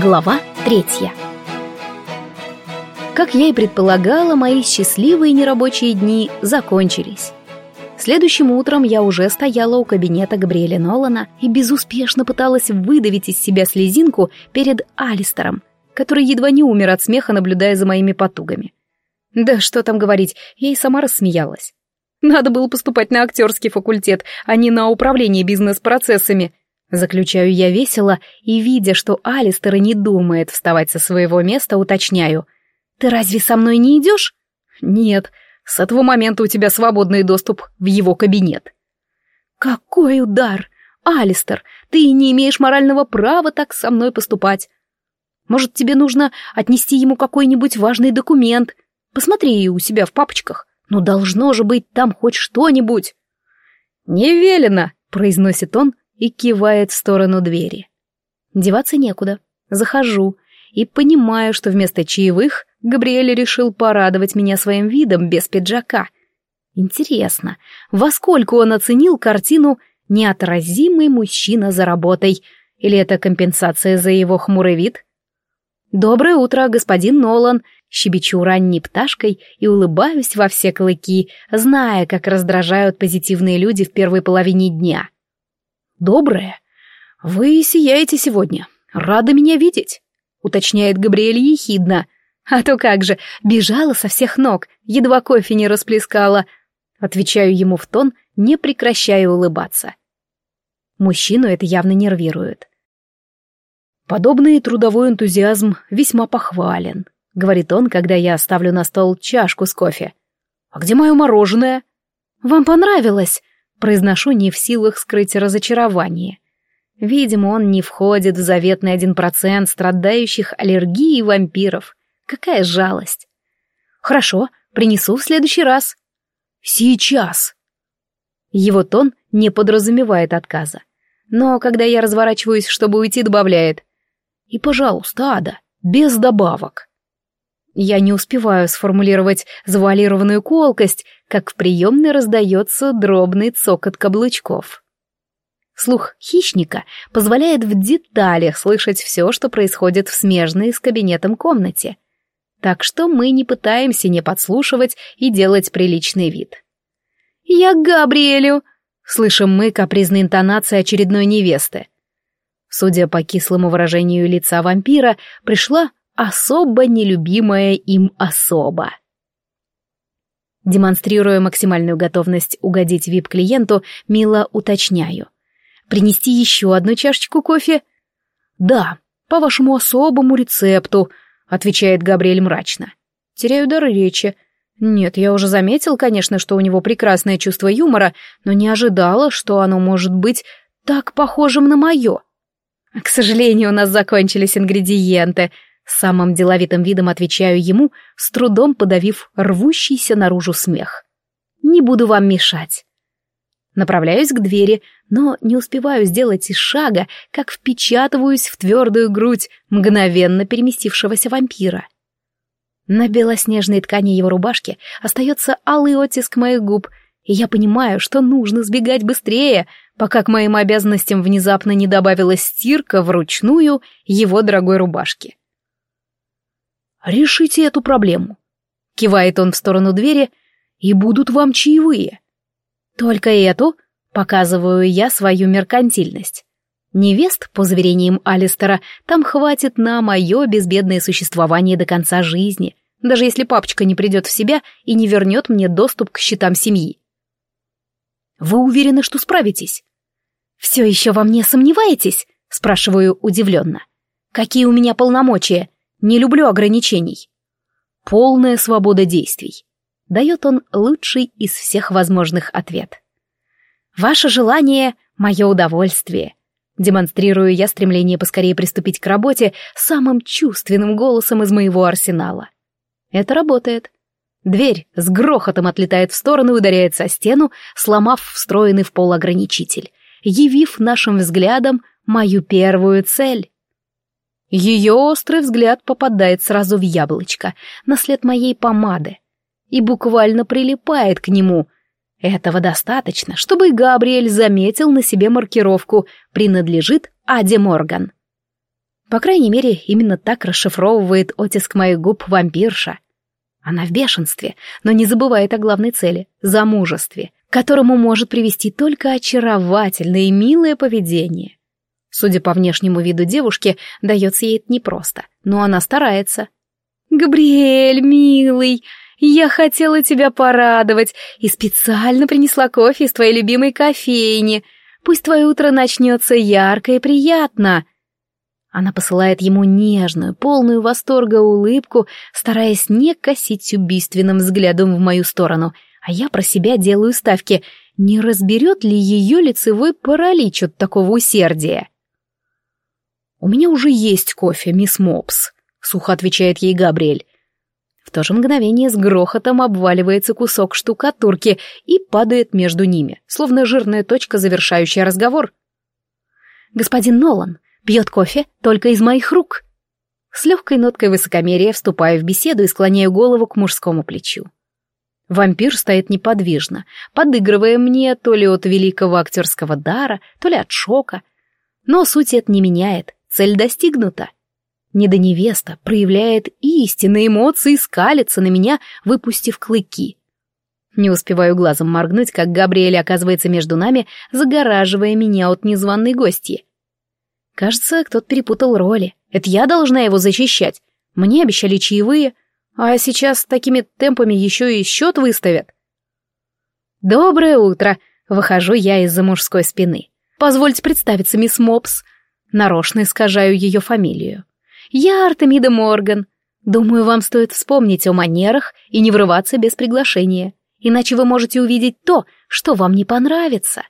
Глава третья. Как я и предполагала, мои счастливые нерабочие дни закончились. Следующим утром я уже стояла у кабинета Габриэля Нолана и безуспешно пыталась выдавить из себя слезинку перед Алистером, который едва не умер от смеха, наблюдая за моими потугами. Да что там говорить, я и сама рассмеялась. Надо было поступать на актерский факультет, а не на управление бизнес-процессами. Заключаю я весело и, видя, что Алистер не думает вставать со своего места, уточняю. «Ты разве со мной не идешь?» «Нет, с этого момента у тебя свободный доступ в его кабинет». «Какой удар! Алистер, ты не имеешь морального права так со мной поступать. Может, тебе нужно отнести ему какой-нибудь важный документ? Посмотри у себя в папочках. Ну, должно же быть там хоть что-нибудь». «Не велено», — произносит он, и кивает в сторону двери. Деваться некуда. Захожу и понимаю, что вместо чаевых Габриэль решил порадовать меня своим видом без пиджака. Интересно, во сколько он оценил картину «Неотразимый мужчина за работой» или это компенсация за его хмурый вид? «Доброе утро, господин Нолан!» Щебечу ранней пташкой и улыбаюсь во все клыки, зная, как раздражают позитивные люди в первой половине дня. «Доброе. Вы сияете сегодня. Рада меня видеть», — уточняет Габриэль ехидно. «А то как же, бежала со всех ног, едва кофе не расплескала». Отвечаю ему в тон, не прекращая улыбаться. Мужчину это явно нервирует. «Подобный трудовой энтузиазм весьма похвален», — говорит он, когда я ставлю на стол чашку с кофе. «А где мое мороженое?» «Вам понравилось?» Произношу не в силах скрыть разочарование. Видимо, он не входит в заветный один процент страдающих аллергией вампиров. Какая жалость. Хорошо, принесу в следующий раз. Сейчас. Его тон не подразумевает отказа. Но когда я разворачиваюсь, чтобы уйти, добавляет. И, пожалуйста, Ада, без добавок. Я не успеваю сформулировать завуалированную колкость, как в приемной раздается дробный цокот каблучков. Слух хищника позволяет в деталях слышать все, что происходит в смежной с кабинетом комнате. Так что мы не пытаемся не подслушивать и делать приличный вид. «Я к Габриэлю!» — слышим мы капризные интонации очередной невесты. Судя по кислому выражению лица вампира, пришла особо нелюбимая им особа. Демонстрируя максимальную готовность угодить вип-клиенту, мило уточняю. «Принести еще одну чашечку кофе?» «Да, по вашему особому рецепту», — отвечает Габриэль мрачно. Теряю дар речи. Нет, я уже заметил, конечно, что у него прекрасное чувство юмора, но не ожидала, что оно может быть так похожим на мое. К сожалению, у нас закончились ингредиенты — Самым деловитым видом отвечаю ему, с трудом подавив рвущийся наружу смех. «Не буду вам мешать». Направляюсь к двери, но не успеваю сделать и шага, как впечатываюсь в твердую грудь мгновенно переместившегося вампира. На белоснежной ткани его рубашки остается алый оттиск моих губ, и я понимаю, что нужно сбегать быстрее, пока к моим обязанностям внезапно не добавилась стирка вручную его дорогой рубашки. Решите эту проблему. Кивает он в сторону двери, и будут вам чаевые. Только эту показываю я свою меркантильность. Невест, по заверениям Алистера, там хватит на мое безбедное существование до конца жизни, даже если папочка не придет в себя и не вернет мне доступ к счетам семьи. Вы уверены, что справитесь? Все еще во мне сомневаетесь? Спрашиваю удивленно. Какие у меня полномочия? Не люблю ограничений. Полная свобода действий. Дает он лучший из всех возможных ответ. Ваше желание — мое удовольствие. Демонстрирую я стремление поскорее приступить к работе самым чувственным голосом из моего арсенала. Это работает. Дверь с грохотом отлетает в сторону и ударяется о стену, сломав встроенный в пол ограничитель, явив нашим взглядом мою первую цель. Ее острый взгляд попадает сразу в яблочко, на след моей помады, и буквально прилипает к нему. Этого достаточно, чтобы Габриэль заметил на себе маркировку «Принадлежит Аде Морган». По крайней мере, именно так расшифровывает оттиск моих губ вампирша. Она в бешенстве, но не забывает о главной цели — замужестве, которому может привести только очаровательное и милое поведение. Судя по внешнему виду девушки, дается ей это непросто, но она старается. «Габриэль, милый, я хотела тебя порадовать и специально принесла кофе из твоей любимой кофейни. Пусть твое утро начнется ярко и приятно». Она посылает ему нежную, полную восторга улыбку, стараясь не косить убийственным взглядом в мою сторону, а я про себя делаю ставки, не разберет ли ее лицевой паралич от такого усердия. «У меня уже есть кофе, мисс Мопс», — сухо отвечает ей Габриэль. В то же мгновение с грохотом обваливается кусок штукатурки и падает между ними, словно жирная точка, завершающая разговор. «Господин Нолан пьет кофе только из моих рук». С легкой ноткой высокомерия вступаю в беседу и склоняю голову к мужскому плечу. Вампир стоит неподвижно, подыгрывая мне то ли от великого актерского дара, то ли от шока. Но суть это не меняет. Цель достигнута. Недоневеста проявляет истинные эмоции и скалится на меня, выпустив клыки. Не успеваю глазом моргнуть, как Габриэль оказывается между нами, загораживая меня от незваной гости. Кажется, кто-то перепутал роли. Это я должна его защищать. Мне обещали чаевые, а сейчас такими темпами еще и счет выставят. «Доброе утро!» — выхожу я из-за мужской спины. «Позвольте представиться, мисс Мопс. Нарочно искажаю ее фамилию. Я Артемида Морган. Думаю, вам стоит вспомнить о манерах и не врываться без приглашения, иначе вы можете увидеть то, что вам не понравится.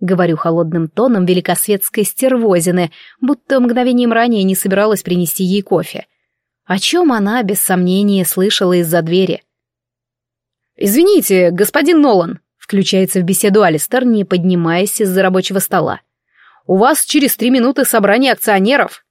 Говорю холодным тоном великосветской стервозины, будто мгновением ранее не собиралась принести ей кофе. О чем она, без сомнения, слышала из-за двери. «Извините, господин Нолан», — включается в беседу Алистер, не поднимаясь из-за рабочего стола. У вас через три минуты собрание акционеров».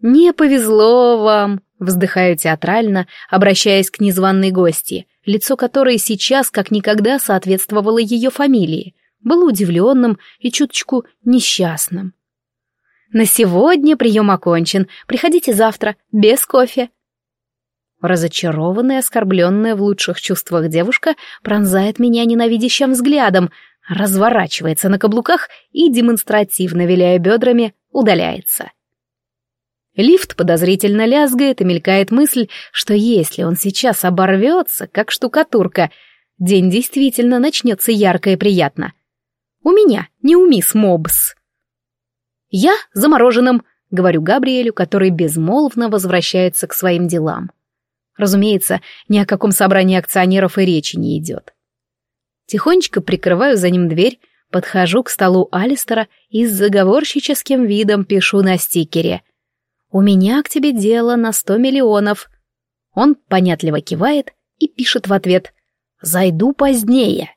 «Не повезло вам», — вздыхаю театрально, обращаясь к незваной гости, лицо которой сейчас как никогда соответствовало ее фамилии, было удивленным и чуточку несчастным. «На сегодня прием окончен. Приходите завтра, без кофе». Разочарованная, оскорбленная в лучших чувствах девушка пронзает меня ненавидящим взглядом, разворачивается на каблуках и, демонстративно виляя бедрами, удаляется. Лифт подозрительно лязгает и мелькает мысль, что если он сейчас оборвется, как штукатурка, день действительно начнется ярко и приятно. У меня, не у мисс Мобс. «Я замороженным», — говорю Габриэлю, который безмолвно возвращается к своим делам. Разумеется, ни о каком собрании акционеров и речи не идет. Тихонечко прикрываю за ним дверь, подхожу к столу Алистера и с заговорщическим видом пишу на стикере. «У меня к тебе дело на сто миллионов». Он понятливо кивает и пишет в ответ «Зайду позднее».